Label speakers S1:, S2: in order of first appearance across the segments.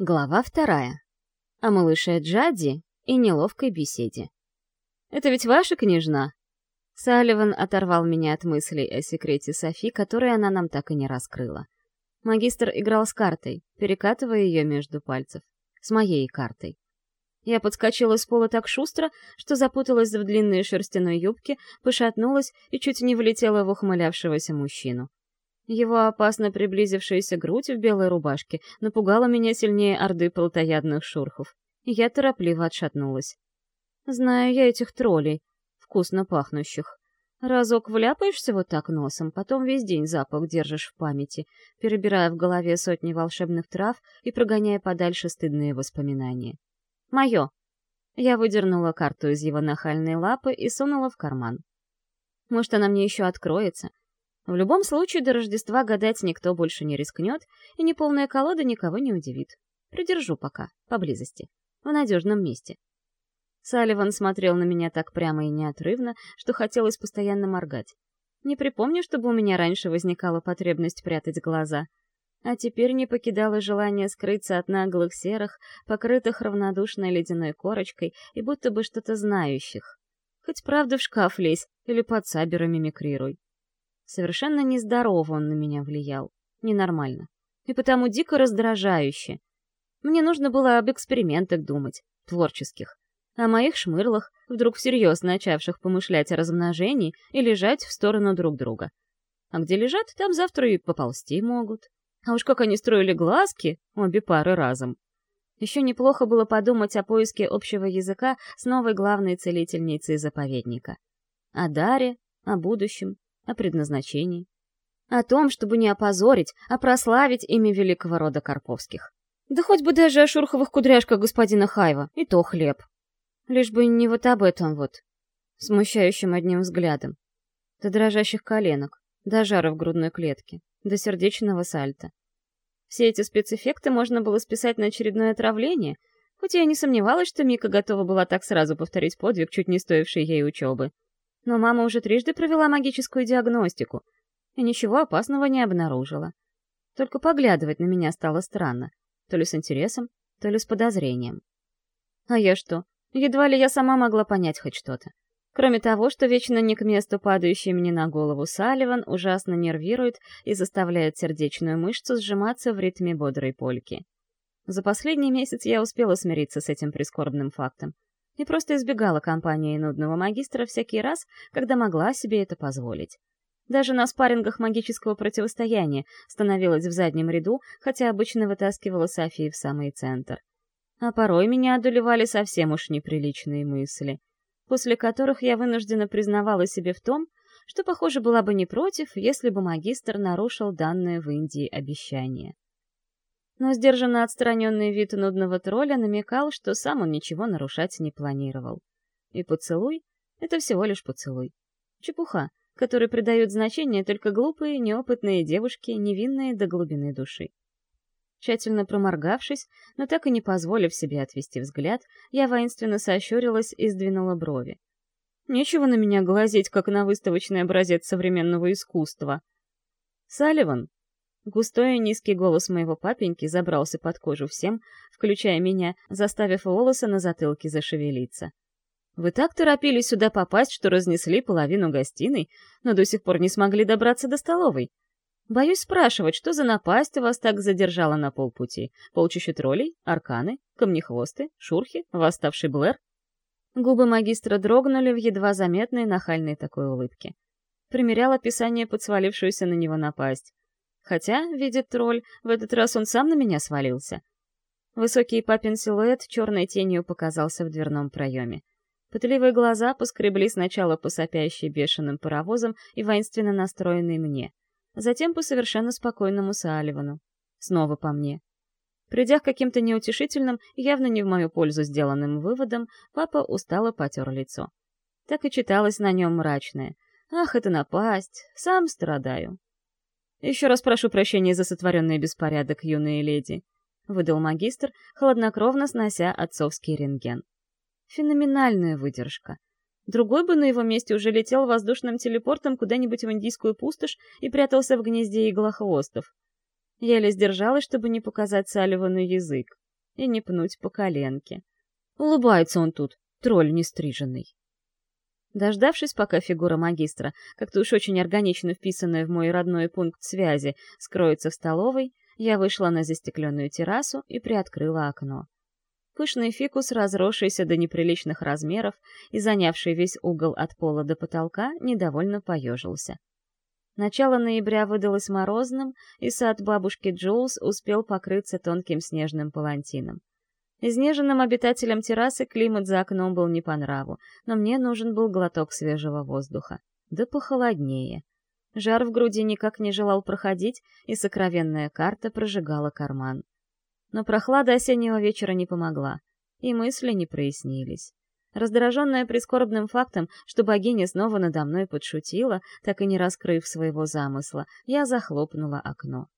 S1: Глава вторая. О малыше Джади и неловкой беседе. «Это ведь ваша княжна?» Салливан оторвал меня от мыслей о секрете Софи, который она нам так и не раскрыла. Магистр играл с картой, перекатывая ее между пальцев. С моей картой. Я подскочила с пола так шустро, что запуталась в длинной шерстяной юбке, пошатнулась и чуть не влетела в ухмылявшегося мужчину. Его опасно приблизившаяся грудь в белой рубашке напугала меня сильнее орды плотоядных шурхов, я торопливо отшатнулась. Знаю я этих троллей, вкусно пахнущих. Разок вляпаешься вот так носом, потом весь день запах держишь в памяти, перебирая в голове сотни волшебных трав и прогоняя подальше стыдные воспоминания. «Мое!» Я выдернула карту из его нахальной лапы и сунула в карман. Может, она мне еще откроется — в любом случае, до Рождества гадать никто больше не рискнет, и неполная колода никого не удивит. Придержу пока, поблизости, в надежном месте. Салливан смотрел на меня так прямо и неотрывно, что хотелось постоянно моргать. Не припомню, чтобы у меня раньше возникала потребность прятать глаза. А теперь не покидало желание скрыться от наглых серых, покрытых равнодушной ледяной корочкой и будто бы что-то знающих. Хоть правда в шкаф лезь или под сабера мимикрируй. Совершенно нездорово он на меня влиял. Ненормально. И потому дико раздражающе. Мне нужно было об экспериментах думать, творческих. О моих шмырлах, вдруг всерьез начавших помышлять о размножении и лежать в сторону друг друга. А где лежат, там завтра и поползти могут. А уж как они строили глазки, обе пары разом. Еще неплохо было подумать о поиске общего языка с новой главной целительницей заповедника. О даре, о будущем, о предназначении, о том, чтобы не опозорить, а прославить имя великого рода Карповских. Да хоть бы даже о шурховых кудряшках господина Хайва, и то хлеб. Лишь бы не вот об этом вот, смущающим одним взглядом. До дрожащих коленок, до жара в грудной клетке, до сердечного сальта. Все эти спецэффекты можно было списать на очередное отравление, хоть я и не сомневалась, что Мика готова была так сразу повторить подвиг, чуть не стоивший ей учебы. Но мама уже трижды провела магическую диагностику и ничего опасного не обнаружила. Только поглядывать на меня стало странно, то ли с интересом, то ли с подозрением. А я что? Едва ли я сама могла понять хоть что-то. Кроме того, что вечно не к месту падающий мне на голову Салливан ужасно нервирует и заставляет сердечную мышцу сжиматься в ритме бодрой польки. За последний месяц я успела смириться с этим прискорбным фактом и просто избегала компании нудного магистра всякий раз, когда могла себе это позволить. Даже на спаррингах магического противостояния становилась в заднем ряду, хотя обычно вытаскивала Софии в самый центр. А порой меня одолевали совсем уж неприличные мысли, после которых я вынуждена признавала себе в том, что, похоже, была бы не против, если бы магистр нарушил данное в Индии обещание но сдержанно отстраненный вид нудного тролля намекал, что сам он ничего нарушать не планировал. И поцелуй — это всего лишь поцелуй. Чепуха, которой придают значение только глупые, неопытные девушки, невинные до глубины души. Тщательно проморгавшись, но так и не позволив себе отвести взгляд, я воинственно сощурилась и сдвинула брови. Нечего на меня глазеть, как на выставочный образец современного искусства. «Салливан», Густой низкий голос моего папеньки забрался под кожу всем, включая меня, заставив волосы на затылке зашевелиться. Вы так торопились сюда попасть, что разнесли половину гостиной, но до сих пор не смогли добраться до столовой. Боюсь спрашивать, что за напасть вас так задержала на полпути? Полчища троллей, арканы, камнехвосты, шурхи, восставший Блэр? Губы магистра дрогнули в едва заметной нахальной такой улыбке. Примерял описание под свалившуюся на него напасть. Хотя, видит тролль, в этот раз он сам на меня свалился. Высокий папин силуэт черной тенью показался в дверном проеме. Пытливые глаза поскребли сначала по сопящей бешеным паровозам и воинственно настроенной мне, затем по совершенно спокойному Салливану. Снова по мне. Придя к каким-то неутешительным, явно не в мою пользу сделанным выводам, папа устало потер лицо. Так и читалось на нем мрачное. «Ах, это напасть! Сам страдаю!» «Еще раз прошу прощения за сотворенный беспорядок, юные леди», — выдал магистр, хладнокровно снося отцовский рентген. Феноменальная выдержка. Другой бы на его месте уже летел воздушным телепортом куда-нибудь в индийскую пустошь и прятался в гнезде иглохвостов. Еле сдержалась, чтобы не показать Салливану язык. и не пнуть по коленке. Улыбается он тут, тролль нестриженный. Дождавшись, пока фигура магистра, как-то уж очень органично вписанная в мой родной пункт связи, скроется в столовой, я вышла на застекленную террасу и приоткрыла окно. Пышный фикус, разросшийся до неприличных размеров и занявший весь угол от пола до потолка, недовольно поежился. Начало ноября выдалось морозным, и сад бабушки Джоулс успел покрыться тонким снежным палантином. Изнеженным обитателям террасы климат за окном был не по нраву, но мне нужен был глоток свежего воздуха. Да похолоднее. Жар в груди никак не желал проходить, и сокровенная карта прожигала карман. Но прохлада осеннего вечера не помогла, и мысли не прояснились. Раздраженная прискорбным фактом, что богиня снова надо мной подшутила, так и не раскрыв своего замысла, я захлопнула окно.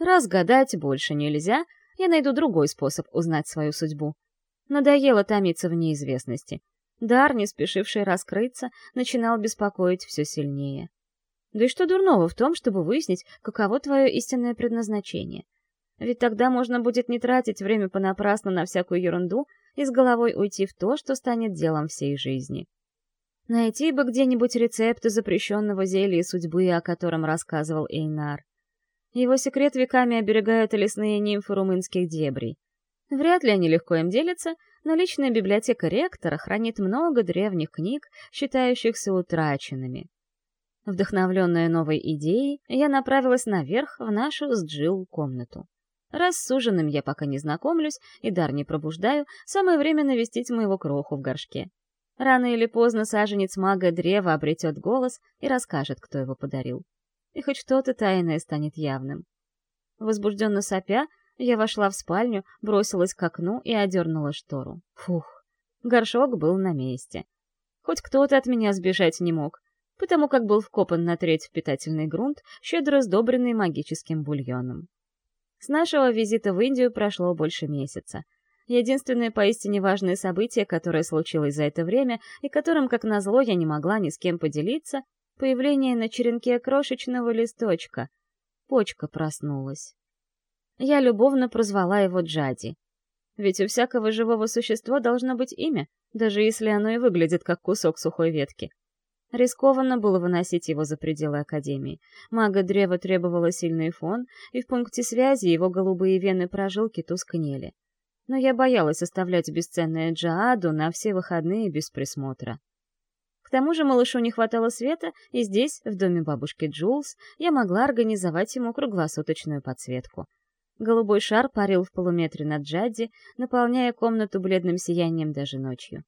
S1: Раз гадать больше нельзя, я найду другой способ узнать свою судьбу. Надоело томиться в неизвестности. Дар, не спешивший раскрыться, начинал беспокоить все сильнее. Да и что дурного в том, чтобы выяснить, каково твое истинное предназначение — ведь тогда можно будет не тратить время понапрасну на всякую ерунду и с головой уйти в то, что станет делом всей жизни. Найти бы где-нибудь рецепты запрещенного зелья судьбы, о котором рассказывал Эйнар. Его секрет веками оберегают лесные нимфы румынских дебрей. Вряд ли они легко им делятся, но личная библиотека ректора хранит много древних книг, считающихся утраченными. Вдохновленная новой идеей, я направилась наверх в нашу с Джилл комнату. Раз с ужином я пока не знакомлюсь и дар не пробуждаю, самое время навестить моего кроху в горшке. Рано или поздно саженец мага древа обретет голос и расскажет, кто его подарил. И хоть что-то тайное станет явным. Возбужденно сопя, я вошла в спальню, бросилась к окну и одернула штору. Фух, горшок был на месте. Хоть кто-то от меня сбежать не мог, потому как был вкопан на треть в питательный грунт, щедро сдобренный магическим бульоном. С нашего визита в Индию прошло больше месяца. Единственное поистине важное событие, которое случилось за это время и которым, как назло, я не могла ни с кем поделиться, появление на черенке крошечного листочка. Почка проснулась. Я любовно прозвала его Джади. Ведь у всякого живого существа должно быть имя, даже если оно и выглядит как кусок сухой ветки. Рискованно было выносить его за пределы Академии. Мага древа требовала сильный фон, и в пункте связи его голубые вены прожилки тускнели. Но я боялась оставлять бесценное Джааду на все выходные без присмотра. К тому же малышу не хватало света, и здесь, в доме бабушки Джулс, я могла организовать ему круглосуточную подсветку. Голубой шар парил в полуметре над Джадди, наполняя комнату бледным сиянием даже ночью.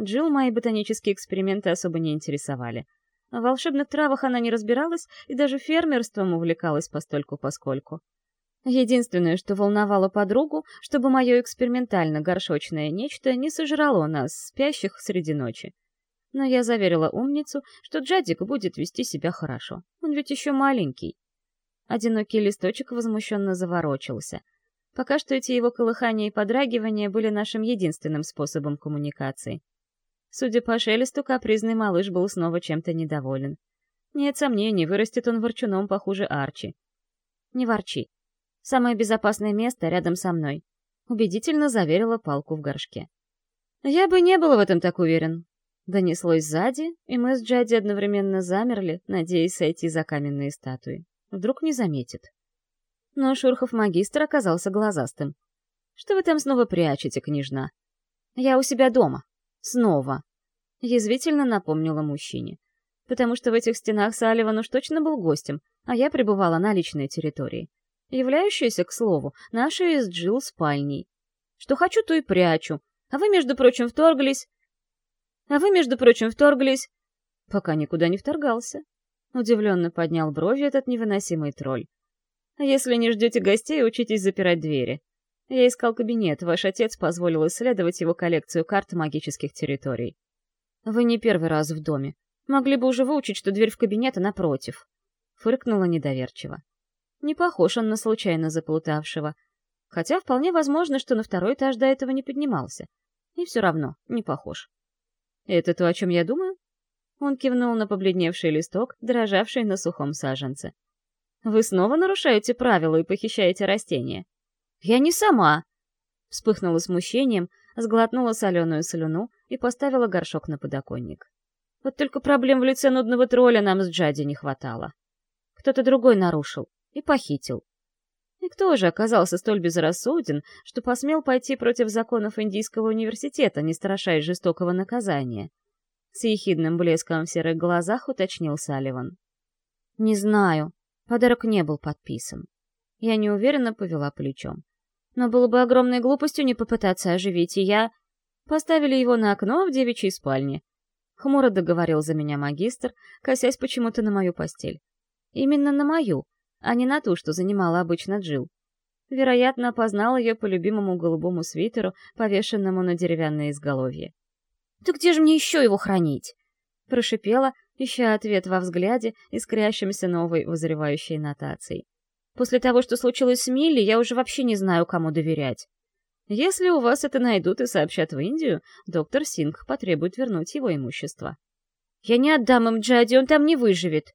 S1: Джилл мои ботанические эксперименты особо не интересовали. В волшебных травах она не разбиралась и даже фермерством увлекалась постольку-поскольку. Единственное, что волновало подругу, чтобы мое экспериментально-горшочное нечто не сожрало нас, спящих среди ночи. Но я заверила умницу, что Джадик будет вести себя хорошо. Он ведь еще маленький. Одинокий листочек возмущенно заворочился. Пока что эти его колыхания и подрагивания были нашим единственным способом коммуникации. Судя по шелесту, капризный малыш был снова чем-то недоволен. Нет сомнений, вырастет он ворчуном похуже Арчи. Не ворчи. Самое безопасное место рядом со мной. Убедительно заверила палку в горшке. Я бы не был в этом так уверен. Донеслось сзади, и мы с Джади одновременно замерли, надеясь сойти за каменные статуи. Вдруг не заметит. Но Шурхов-магистр оказался глазастым. «Что вы там снова прячете, княжна?» «Я у себя дома», Снова. Язвительно напомнила мужчине. Потому что в этих стенах Салливан уж точно был гостем, а я пребывала на личной территории. Являющейся, к слову, нашей из Джилл спальней. Что хочу, то и прячу. А вы, между прочим, вторглись... А вы, между прочим, вторглись... Пока никуда не вторгался. Удивленно поднял брови этот невыносимый тролль. Если не ждете гостей, учитесь запирать двери. Я искал кабинет, ваш отец позволил исследовать его коллекцию карт магических территорий. Вы не первый раз в доме. Могли бы уже выучить, что дверь в кабинет напротив. Фыркнула недоверчиво. Не похож он на случайно заплутавшего. Хотя вполне возможно, что на второй этаж до этого не поднимался. И все равно не похож. «Это то, о чем я думаю?» Он кивнул на побледневший листок, дрожавший на сухом саженце. «Вы снова нарушаете правила и похищаете растения?» «Я не сама!» Вспыхнула смущением, сглотнула соленую слюну и поставила горшок на подоконник. Вот только проблем в лице нудного тролля нам с Джади не хватало. Кто-то другой нарушил и похитил. И кто же оказался столь безрассуден, что посмел пойти против законов Индийского университета, не страшась жестокого наказания? С ехидным блеском в серых глазах уточнил Салливан. «Не знаю. Подарок не был подписан». Я неуверенно повела плечом. Но было бы огромной глупостью не попытаться оживить, и я... Поставили его на окно в девичьей спальне. Хмуро договорил за меня магистр, косясь почему-то на мою постель. Именно на мою, а не на ту, что занимала обычно Джил. Вероятно, опознал ее по любимому голубому свитеру, повешенному на деревянное изголовье. «Да где же мне еще его хранить?» Прошипела, ища ответ во взгляде, искрящемся новой возревающей нотацией. «После того, что случилось с Милли, я уже вообще не знаю, кому доверять. Если у вас это найдут и сообщат в Индию, доктор Сингх потребует вернуть его имущество». «Я не отдам им Джади, он там не выживет!»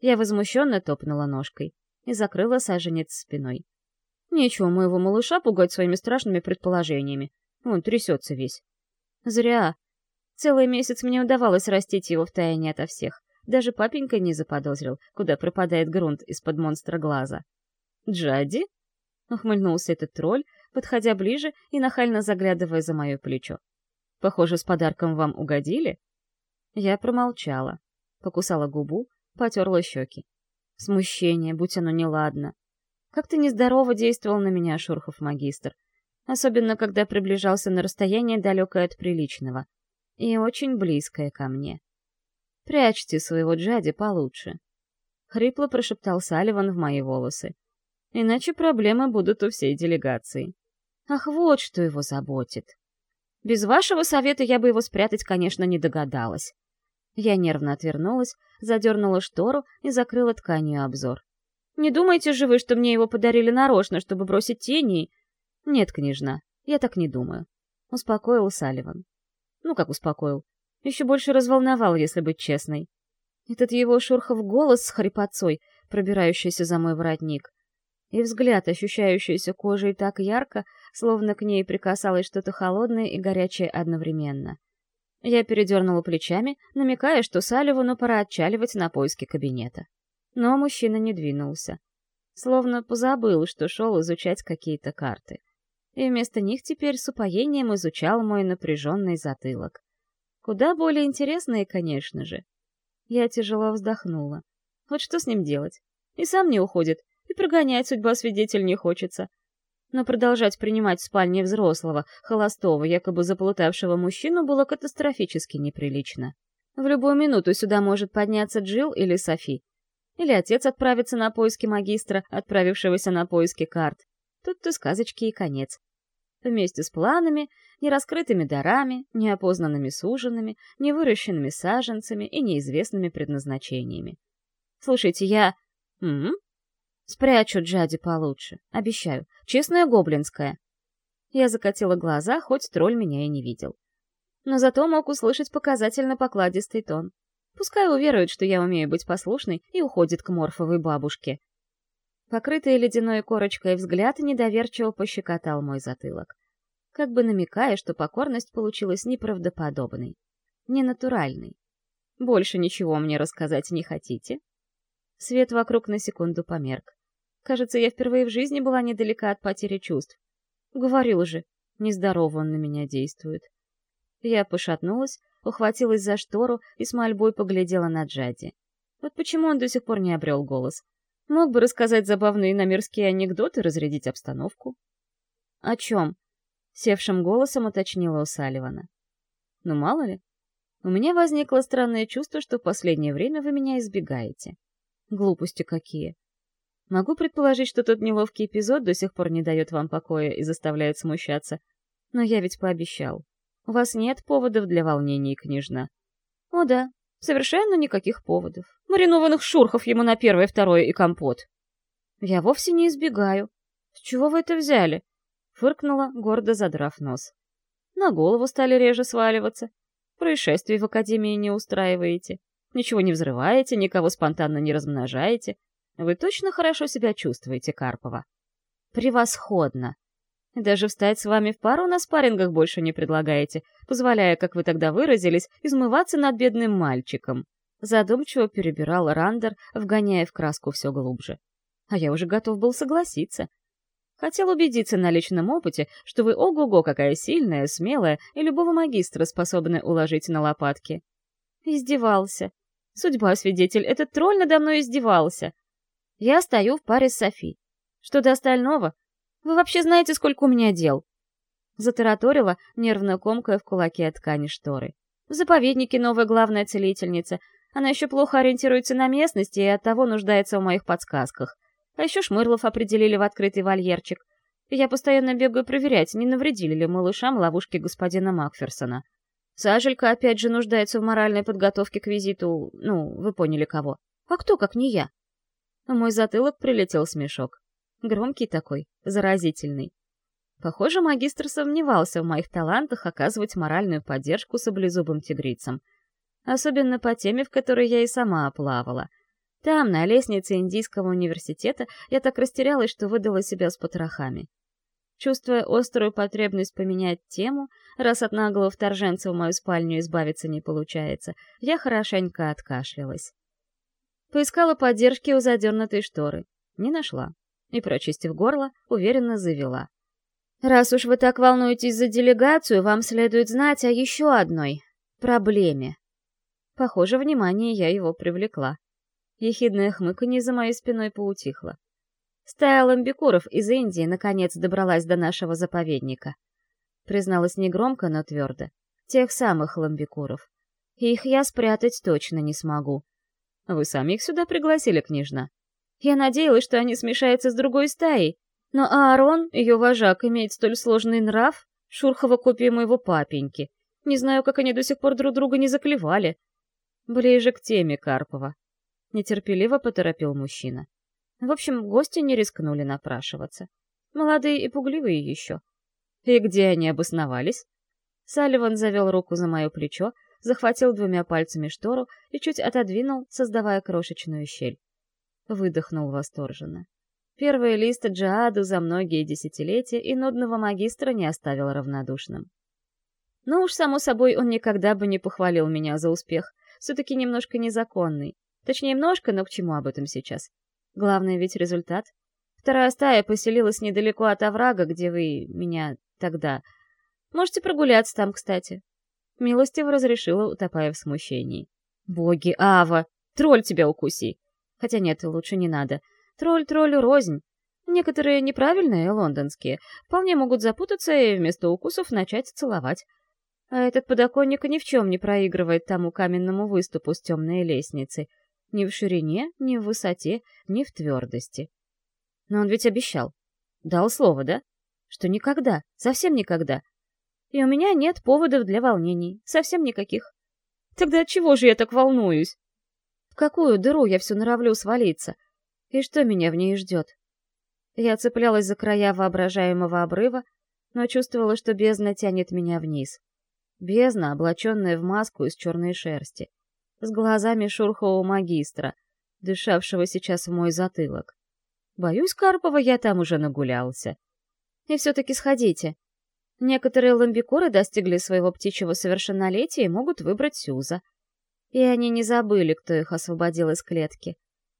S1: Я возмущенно топнула ножкой и закрыла саженец спиной. Нечего моего малыша пугать своими страшными предположениями. Он трясется весь. Зря. Целый месяц мне удавалось растить его в тайне ото всех. Даже папенька не заподозрил, куда пропадает грунт из-под монстра глаза. «Джади?» — ухмыльнулся этот тролль, подходя ближе и нахально заглядывая за мое плечо. «Похоже, с подарком вам угодили?» Я промолчала, покусала губу, потерла щеки. Смущение, будь оно неладно. Как-то нездорово действовал на меня Шурхов-магистр, особенно когда приближался на расстояние далекое от приличного и очень близкое ко мне. «Прячьте своего Джади получше», — хрипло прошептал Салливан в мои волосы. «Иначе проблемы будут у всей делегации». Ах, вот что его заботит. Без вашего совета я бы его спрятать, конечно, не догадалась. Я нервно отвернулась, задернула штору и закрыла тканью обзор. «Не думайте же вы, что мне его подарили нарочно, чтобы бросить тени?» «Нет, княжна, я так не думаю», — успокоил Салливан. Ну, как успокоил. Еще больше разволновал, если быть честной. Этот его шурхов голос с хрипотцой, пробирающийся за мой воротник, и взгляд, ощущающийся кожей так ярко, словно к ней прикасалось что-то холодное и горячее одновременно. Я передернула плечами, намекая, что Салливану пора отчаливать на поиски кабинета. Но мужчина не двинулся. Словно позабыл, что шел изучать какие-то карты. И вместо них теперь с упоением изучал мой напряженный затылок. Куда более интересные, конечно же. Я тяжело вздохнула. Вот что с ним делать? И сам не уходит, и прогонять судьба свидетель не хочется но продолжать принимать в спальне взрослого, холостого, якобы заплутавшего мужчину было катастрофически неприлично. В любую минуту сюда может подняться Джилл или Софи. Или отец отправится на поиски магистра, отправившегося на поиски карт. Тут-то сказочки и конец. Вместе с планами, нераскрытыми дарами, неопознанными суженными, невыращенными саженцами и неизвестными предназначениями. Слушайте, я... М -м? Спрячу Джади получше, обещаю. Честная гоблинская. Я закатила глаза, хоть тролль меня и не видел. Но зато мог услышать показательно покладистый тон. Пускай уверует, что я умею быть послушной, и уходит к морфовой бабушке. Покрытый ледяной корочкой взгляд недоверчиво пощекотал мой затылок, как бы намекая, что покорность получилась неправдоподобной, ненатуральной. Больше ничего мне рассказать не хотите? Свет вокруг на секунду померк. Кажется, я впервые в жизни была недалека от потери чувств. Говорил же, нездорово он на меня действует. Я пошатнулась, ухватилась за штору и с мольбой поглядела на Джади. Вот почему он до сих пор не обрел голос. Мог бы рассказать забавные намерские анекдоты, разрядить обстановку. — О чем? — севшим голосом уточнила у Салливана. — Ну, мало ли. У меня возникло странное чувство, что в последнее время вы меня избегаете. Глупости какие. Могу предположить, что тот неловкий эпизод до сих пор не дает вам покоя и заставляет смущаться. Но я ведь пообещал. У вас нет поводов для волнений, княжна. О да, совершенно никаких поводов. Маринованных шурхов ему на первое, второе и компот. Я вовсе не избегаю. С чего вы это взяли? Фыркнула, гордо задрав нос. На голову стали реже сваливаться. Происшествий в академии не устраиваете. Ничего не взрываете, никого спонтанно не размножаете. Вы точно хорошо себя чувствуете, Карпова? Превосходно. Даже встать с вами в пару на спаррингах больше не предлагаете, позволяя, как вы тогда выразились, измываться над бедным мальчиком. Задумчиво перебирал Рандер, вгоняя в краску все глубже. А я уже готов был согласиться. Хотел убедиться на личном опыте, что вы ого-го какая сильная, смелая и любого магистра способны уложить на лопатки. Издевался. Судьба, свидетель, этот тролль надо мной издевался. Я стою в паре с Софи. Что до остального? Вы вообще знаете, сколько у меня дел? Затараторила, нервно комкая в кулаке ткани шторы. В заповеднике новая главная целительница. Она еще плохо ориентируется на местности и оттого нуждается в моих подсказках. А еще Шмырлов определили в открытый вольерчик. Я постоянно бегаю проверять, не навредили ли малышам ловушки господина Макферсона. Сажелька опять же нуждается в моральной подготовке к визиту, ну, вы поняли кого. А кто, как не я? В мой затылок прилетел смешок. Громкий такой, заразительный. Похоже, магистр сомневался в моих талантах оказывать моральную поддержку саблезубым тигрицам. Особенно по теме, в которой я и сама оплавала. Там, на лестнице Индийского университета, я так растерялась, что выдала себя с потрохами. Чувствуя острую потребность поменять тему, раз от наглого вторженца в мою спальню избавиться не получается, я хорошенько откашлялась. Поискала поддержки у задернутой шторы. Не нашла. И, прочистив горло, уверенно завела. «Раз уж вы так волнуетесь за делегацию, вам следует знать о еще одной проблеме». Похоже, внимание я его привлекла. Ехидное хмыканье за моей спиной поутихло. Стая ламбикуров из Индии наконец добралась до нашего заповедника. Призналась негромко, но твердо. Тех самых ламбикуров. Их я спрятать точно не смогу. Вы сами их сюда пригласили, княжна. Я надеялась, что они смешаются с другой стаей, но Аарон, ее вожак, имеет столь сложный нрав, шурхова копия моего папеньки. Не знаю, как они до сих пор друг друга не заклевали. Ближе к теме Карпова. Нетерпеливо поторопил мужчина. В общем, гости не рискнули напрашиваться. Молодые и пугливые еще. И где они обосновались? Салливан завел руку за мое плечо, захватил двумя пальцами штору и чуть отодвинул, создавая крошечную щель. Выдохнул восторженно. Первый лист Джааду за многие десятилетия и нудного магистра не оставил равнодушным. Но уж, само собой, он никогда бы не похвалил меня за успех. Все-таки немножко незаконный. Точнее, немножко, но к чему об этом сейчас? Главное ведь результат. Вторая стая поселилась недалеко от оврага, где вы меня тогда... Можете прогуляться там, кстати. Милостиво разрешила, утопая в смущении. «Боги, Ава! Тролль тебя укуси!» Хотя нет, лучше не надо. Тролль троллю рознь. Некоторые неправильные, лондонские, вполне могут запутаться и вместо укусов начать целовать. А этот подоконник ни в чем не проигрывает тому каменному выступу с темной лестницы. Ни в ширине, ни в высоте, ни в твердости. Но он ведь обещал. Дал слово, да? Что никогда, совсем никогда, и у меня нет поводов для волнений, совсем никаких. Тогда чего же я так волнуюсь? В какую дыру я все норовлю свалиться? И что меня в ней ждет? Я цеплялась за края воображаемого обрыва, но чувствовала, что бездна тянет меня вниз. Бездна, облаченная в маску из черной шерсти, с глазами шурхового магистра, дышавшего сейчас в мой затылок. Боюсь, Карпова я там уже нагулялся. И все-таки сходите, Некоторые ламбикуры достигли своего птичьего совершеннолетия и могут выбрать Сюза. И они не забыли, кто их освободил из клетки.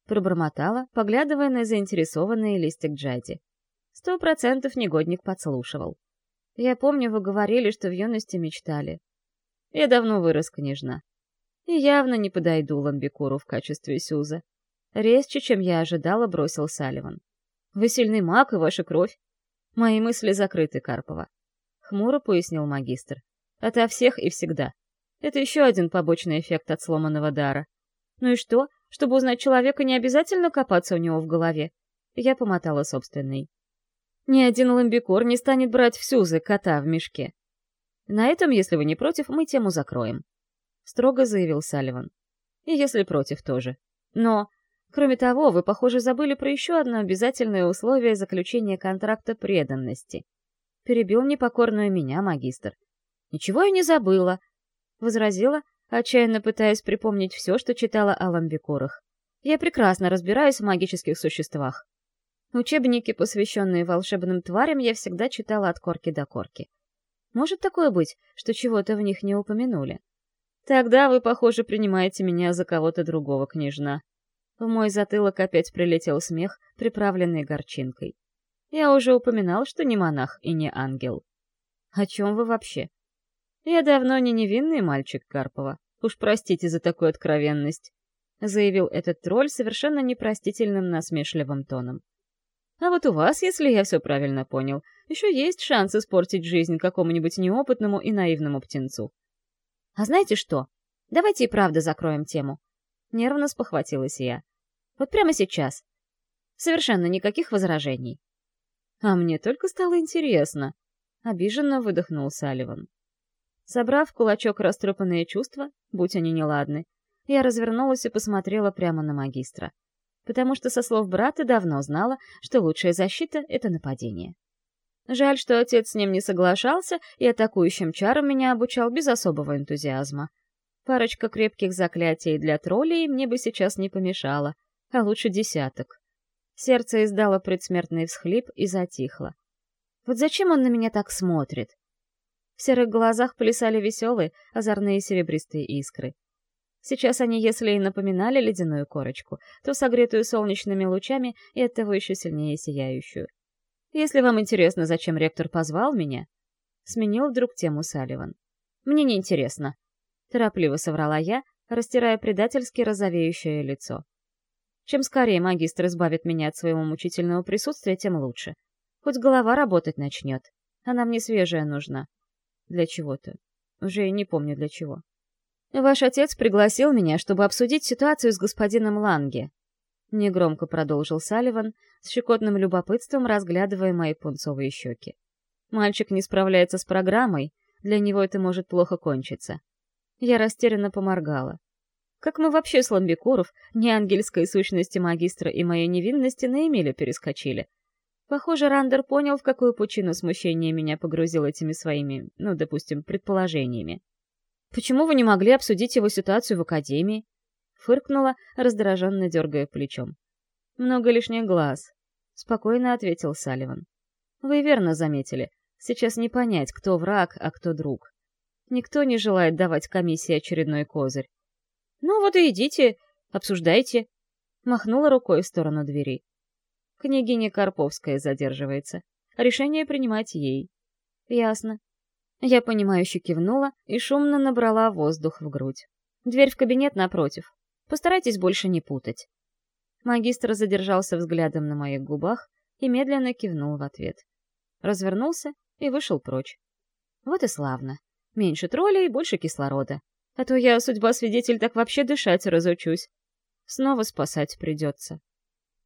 S1: Пробормотала, поглядывая на заинтересованные листик Джади. Сто процентов негодник подслушивал. Я помню, вы говорили, что в юности мечтали. Я давно вырос, княжна. И явно не подойду ламбикуру в качестве Сюза. Резче, чем я ожидала, бросил Салливан. Вы сильный маг, и ваша кровь. Мои мысли закрыты, Карпова. Хмуро пояснил магистр. Это всех и всегда. Это еще один побочный эффект от сломанного дара. Ну и что? Чтобы узнать человека, не обязательно копаться у него в голове. Я помотала собственный. Ни один ламбикор не станет брать всю за кота в мешке. На этом, если вы не против, мы тему закроем. Строго заявил Салливан. И если против тоже. Но, кроме того, вы, похоже, забыли про еще одно обязательное условие заключения контракта преданности — перебил непокорную меня магистр. «Ничего я не забыла», — возразила, отчаянно пытаясь припомнить все, что читала о ламбикурах. «Я прекрасно разбираюсь в магических существах». Учебники, посвященные волшебным тварям, я всегда читала от корки до корки. Может такое быть, что чего-то в них не упомянули? Тогда вы, похоже, принимаете меня за кого-то другого, княжна. В мой затылок опять прилетел смех, приправленный горчинкой. Я уже упоминал, что не монах и не ангел. О чем вы вообще? Я давно не невинный мальчик Карпова. Уж простите за такую откровенность, заявил этот тролль совершенно непростительным насмешливым тоном. А вот у вас, если я все правильно понял, еще есть шанс испортить жизнь какому-нибудь неопытному и наивному птенцу. А знаете что? Давайте и правда закроем тему. Нервно спохватилась я. Вот прямо сейчас. Совершенно никаких возражений. А мне только стало интересно. Обиженно выдохнул Салливан. Собрав в кулачок растрепанные чувства, будь они неладны, я развернулась и посмотрела прямо на магистра. Потому что со слов брата давно знала, что лучшая защита — это нападение. Жаль, что отец с ним не соглашался и атакующим чарам меня обучал без особого энтузиазма. Парочка крепких заклятий для троллей мне бы сейчас не помешала, а лучше десяток. Сердце издало предсмертный всхлип и затихло. Вот зачем он на меня так смотрит? В серых глазах плясали веселые, озорные серебристые искры. Сейчас они, если и напоминали ледяную корочку, то согретую солнечными лучами и оттого еще сильнее сияющую. Если вам интересно, зачем ректор позвал меня, сменил вдруг тему Салливан. Мне не интересно, торопливо соврала я, растирая предательски розовеющее лицо. Чем скорее магистр избавит меня от своего мучительного присутствия, тем лучше. Хоть голова работать начнет. Она мне свежая нужна. Для чего-то. Уже не помню для чего. Ваш отец пригласил меня, чтобы обсудить ситуацию с господином Ланге. Негромко продолжил Салливан, с щекотным любопытством разглядывая мои пунцовые щеки. Мальчик не справляется с программой, для него это может плохо кончиться. Я растерянно поморгала. Как мы вообще с Ламбикуров, не ангельской сущности магистра и моей невинности на Эмиля перескочили? Похоже, Рандер понял, в какую пучину смущения меня погрузил этими своими, ну, допустим, предположениями. «Почему вы не могли обсудить его ситуацию в Академии?» Фыркнула, раздраженно дергая плечом. «Много лишних глаз», — спокойно ответил Салливан. «Вы верно заметили. Сейчас не понять, кто враг, а кто друг. Никто не желает давать комиссии очередной козырь. «Ну вот и идите, обсуждайте», — махнула рукой в сторону двери. Княгиня Карповская задерживается. Решение принимать ей. Ясно. Я понимающе кивнула и шумно набрала воздух в грудь. Дверь в кабинет напротив. Постарайтесь больше не путать. Магистр задержался взглядом на моих губах и медленно кивнул в ответ. Развернулся и вышел прочь. Вот и славно. Меньше троллей, больше кислорода. А то я, судьба свидетель, так вообще дышать разучусь. Снова спасать придется.